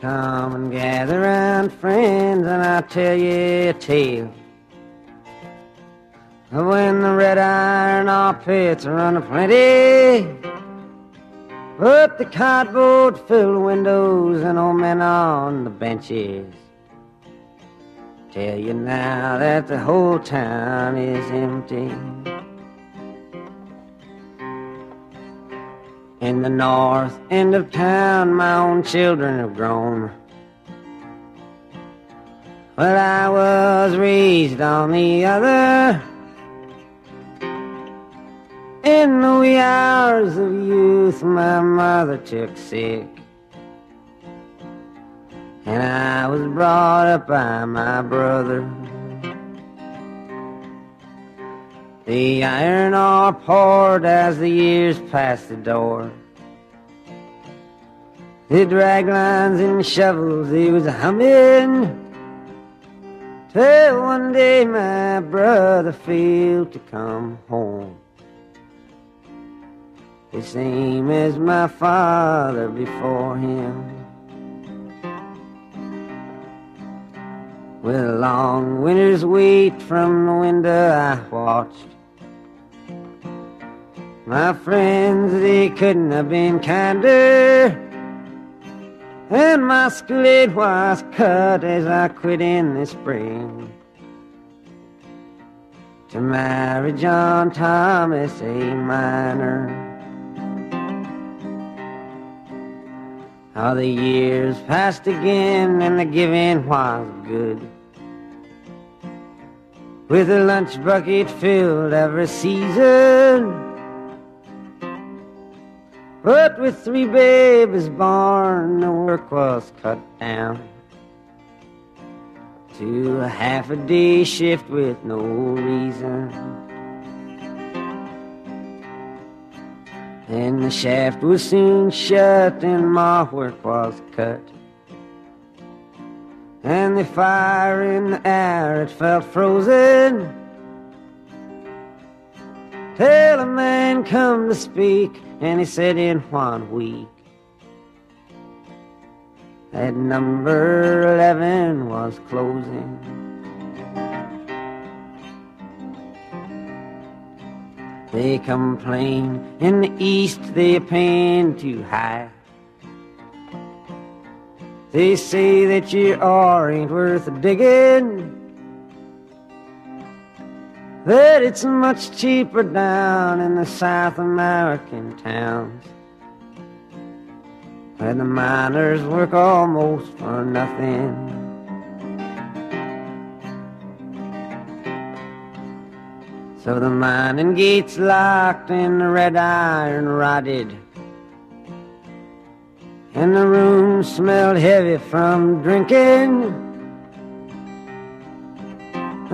Come and gather round, friends, and I'll tell you a tale when the red iron ore pits run plenty, Put the cardboard filled windows and old men on the benches. Tell you now that the whole town is empty. In the north end of town, my own children have grown. But I was raised on the other. In the wee hours of youth, my mother took sick. And I was brought up by my brother. The iron ore poured as the years passed the door. The drag lines and shovels he was humming. Till one day my brother failed to come home. The same as my father before him. With a long winter's wait from the window I watched. My friends, they couldn't have been kinder. And my skillet was cut as I quit in the spring. To marry John Thomas, a miner. How the years passed again and the giving was good. With a lunch bucket filled every season. But with three babies born, the work was cut down to a half a day shift with no reason. And the shaft was soon shut and my work was cut. And the fire in the air, it felt frozen. Till a man come to speak, and he said in one week that number 11 was closing. They complain in the east they're paying too high. They say that your ore ain't worth digging. That it's much cheaper down in the South American towns. Where the miners work almost for nothing. So the mining gates locked and the red iron rotted. And the room smelled heavy from drinking.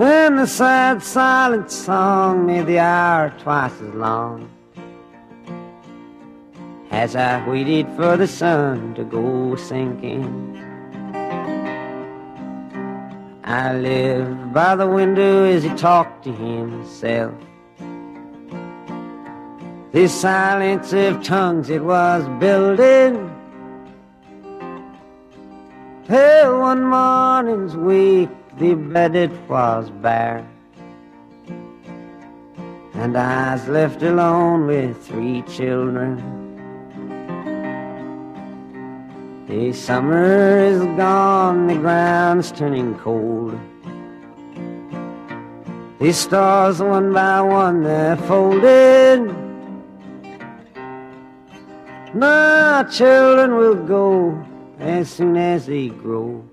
And the sad, silent song made the hour twice as long. As I waited for the sun to go sinking. I lived by the window as he talked to himself. This silence of tongues it was building. Till one morning's wake the bed it was bare. And I was left alone with three children. The summer is gone, the ground's turning cold. The stars one by one they're folded. My children will go as soon as they grow.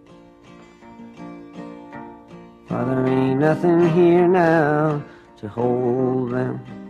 For there ain't nothing here now to hold them.